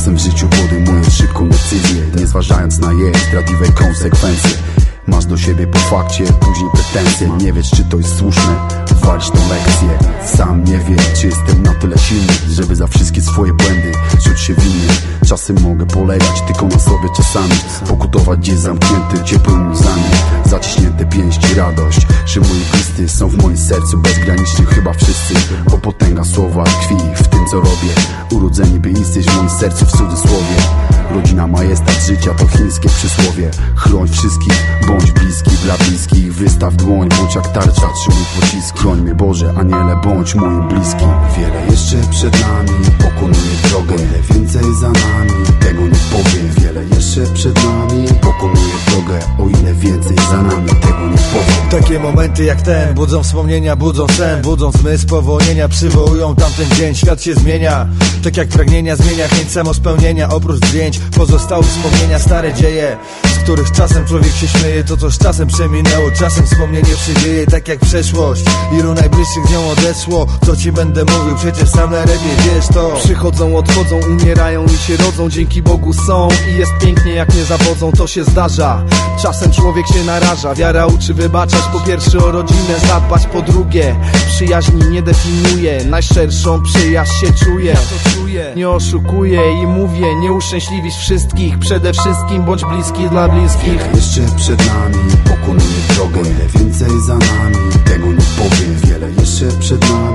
Czasem w życiu podejmujesz szybką decyzję Nie zważając na jej zdradliwe konsekwencje. Masz do siebie po fakcie, później pretensje. Nie wiesz czy to jest słuszne, walić tą lekcję. Sam nie wiem czy jestem na tyle silny Żeby za wszystkie swoje błędy czuć się winny. Czasem mogę polegać tylko na sobie czasami. Pokutować gdzieś zamknięty ciepłymi łzami. Zaciśnięte pięści, radość Że moi bliscy są w moim sercu bezgranicznych chyba wszyscy Bo potęga słowa tkwi w tym co robię. Urodzeni istnieć w moim sercu w cudzysłowie. Rodzina majestat życia to chińskie przysłowie. Chroń wszystkich, bądź bliski dla bliskich. Wystaw dłoń, bądź jak tarcza, trzymuj pociski Chroń mnie Boże, aniele, bądź moim bliskim. Wiele jeszcze przed nami, pokonuję drogę Ile więcej za nami, tego nie powiem Wiele jeszcze przed nami, pokonuję drogę O ile więcej za nami, Takie momenty jak ten budzą wspomnienia, budzą sen Budzą zmysł powolnienia, przywołują tamten dzień Świat się zmienia, tak jak pragnienia zmienia chęć samospełnienia Oprócz zdjęć pozostały wspomnienia, stare dzieje Z których czasem człowiek się śmieje To co z czasem przeminęło, czasem wspomnienie przydzieje Tak jak przeszłość, ilu najbliższych z nią odeszło Co ci będę mówił, przecież sam najlepiej wiesz to. Przychodzą, odchodzą, umierają i się rodzą Dzięki Bogu są i jest pięknie jak nie zawodzą To się zdarza, czasem człowiek się naraża Wiara uczy wybaczać po pierwsze o rodzinę Zadbać po drugie, przyjaźni nie definiuje Najszczerszą przyjaźń się czuje Nie oszukuję i mówię, nie uszczęśliwisz wszystkich Przede wszystkim bądź bliski dla bliskich. Jeszcze przed nami, pokonuję drogę Ile więcej za nami, tego nie powiem Wiele jeszcze przed nami,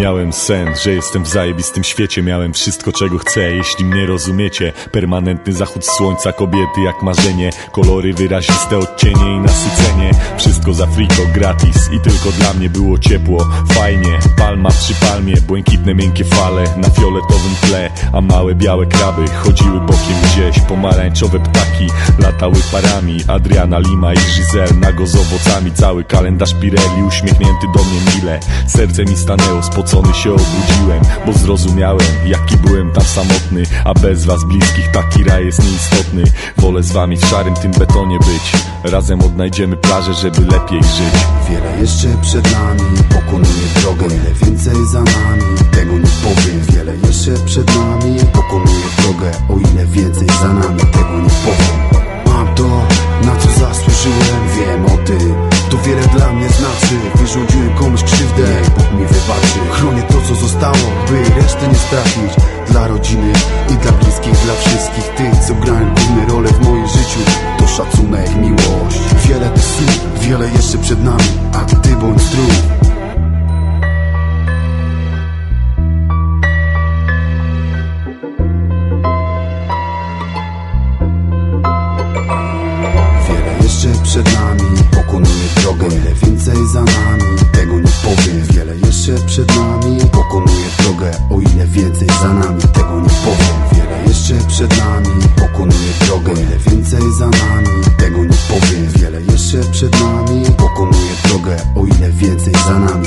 Miałem sen, że jestem w zajebistym świecie. Miałem wszystko czego chcę, jeśli mnie rozumiecie Permanentny zachód słońca, kobiety jak marzenie. Kolory wyraziste, odcienie i nasycenie. Wszystko za friko, gratis i tylko dla mnie było ciepło. Fajnie, palma przy palmie, błękitne miękkie fale Na fioletowym tle, a małe białe kraby Chodziły bokiem gdzieś, pomarańczowe ptaki Latały parami, Adriana Lima i Giselle Nago z owocami, cały kalendarz Pirelli Uśmiechnięty do mnie mile, serce mi stanęło Spocony się obudziłem, bo zrozumiałem Jaki byłem tam samotny. A bez was bliskich taki raj jest nieistotny. Wolę z wami w szarym tym betonie być. Razem odnajdziemy plażę, żeby lepiej żyć. Wiele jeszcze przed nami, pokonuję drogę Ile więcej za nami, tego nie powiem Wiele jeszcze przed nami, pokonuję drogę O ile więcej za nami, tego nie powiem. Mam to, na co zasłużyłem, wiem o tym. To wiele dla mnie znaczy, wyrządziłem komuś krzywdę stracić Dla rodziny i dla bliskich, dla wszystkich Tych, co grają główne role w moim życiu. To szacunek, miłość Wiele tych słów, wiele jeszcze przed nami A ty bądź zdrów więcej za nami, tego nie powiem. Wiele jeszcze przed nami, pokonuję drogę Ile więcej za nami, tego nie powiem. Wiele jeszcze przed nami, pokonuję drogę O ile więcej za nami,